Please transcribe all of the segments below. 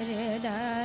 da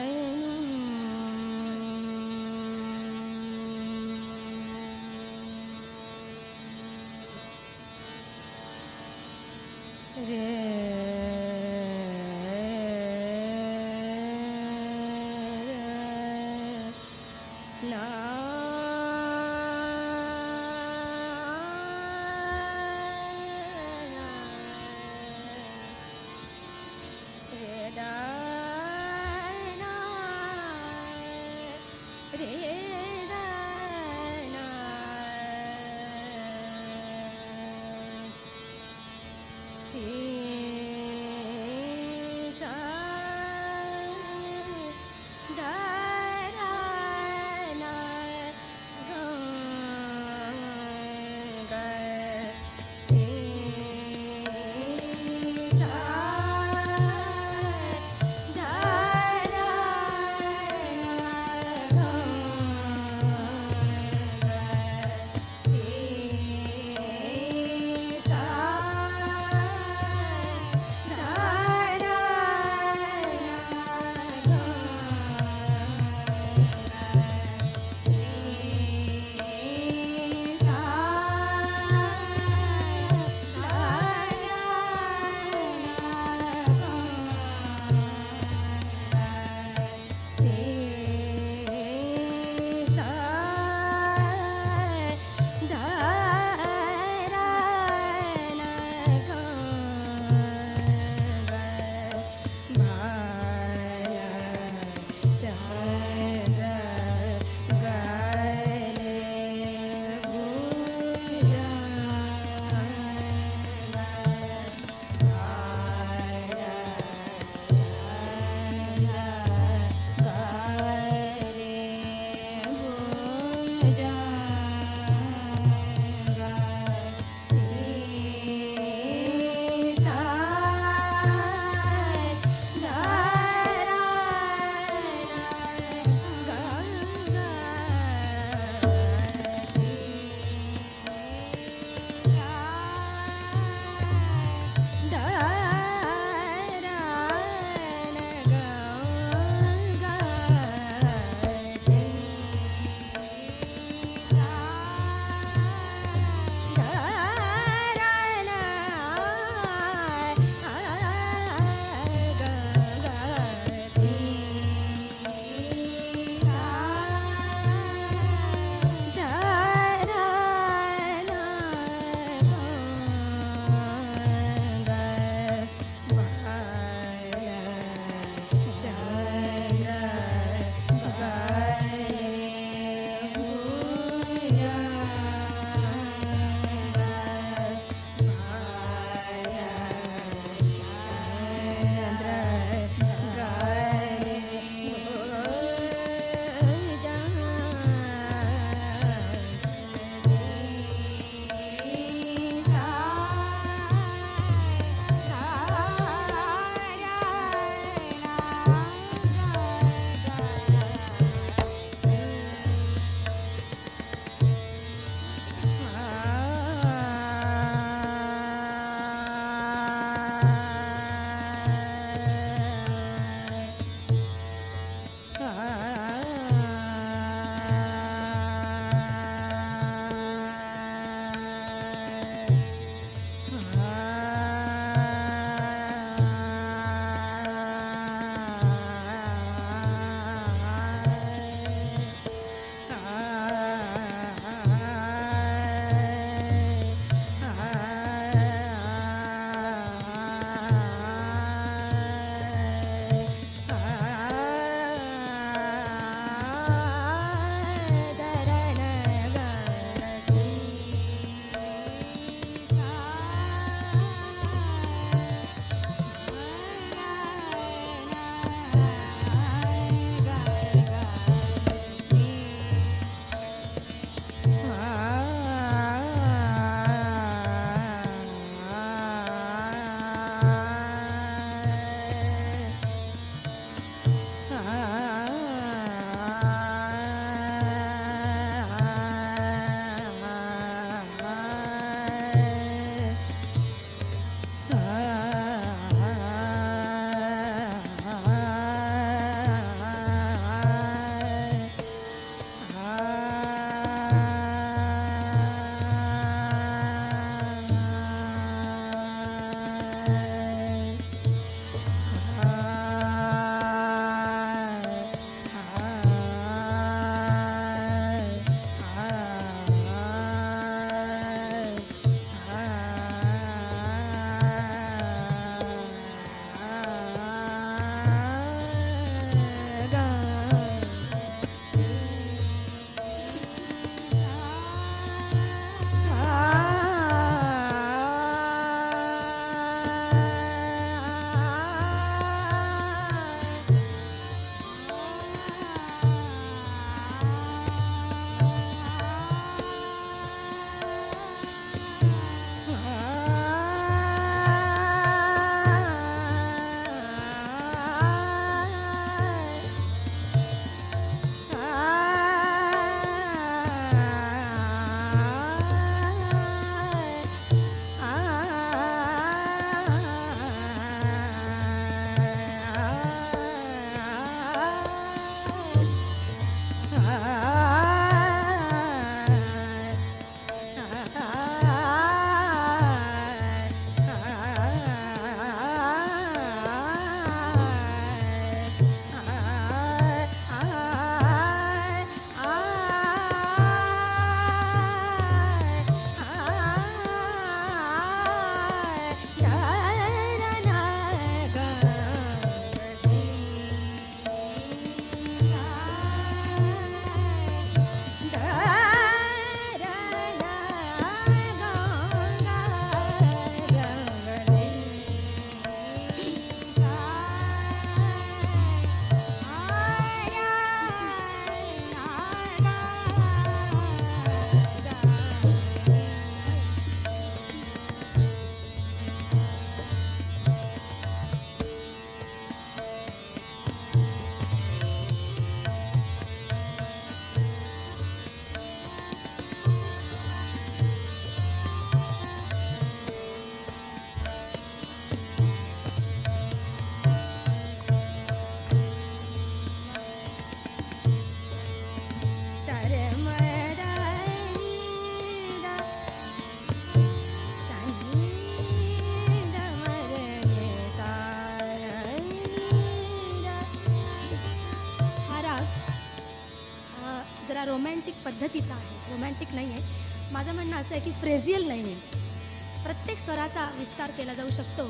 माझं म्हणणं असं आहे की फ्रेझियल नाही आहे प्रत्येक स्वराचा विस्तार केला जाऊ शकतो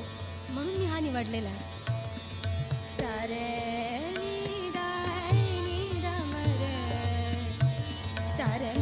म्हणून मी हा निवडलेला आहे. सारे सारे